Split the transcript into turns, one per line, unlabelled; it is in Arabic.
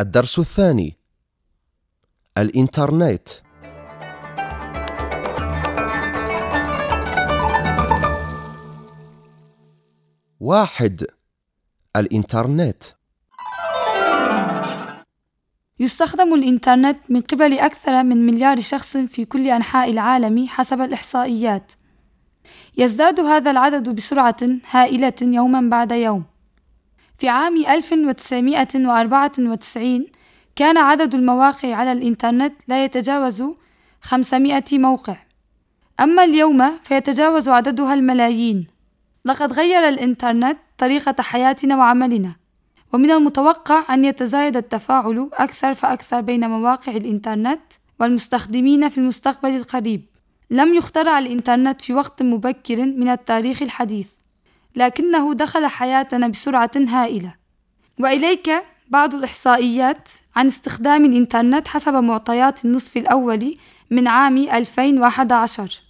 الدرس الثاني الإنترنت واحد الإنترنت
يستخدم الإنترنت من قبل أكثر من مليار شخص في كل أنحاء العالم حسب الإحصائيات. يزداد هذا العدد بسرعة هائلة يوما بعد يوم. في عام 1994 كان عدد المواقع على الإنترنت لا يتجاوز 500 موقع. أما اليوم فيتجاوز عددها الملايين. لقد غير الإنترنت طريقة حياتنا وعملنا. ومن المتوقع أن يتزايد التفاعل أكثر فأكثر بين مواقع الإنترنت والمستخدمين في المستقبل القريب. لم يخترع الإنترنت في وقت مبكر من التاريخ الحديث، لكنه دخل حياتنا بسرعة هائلة. وإليك بعض الإحصائيات عن استخدام الإنترنت حسب معطيات النصف الأول من عام 2011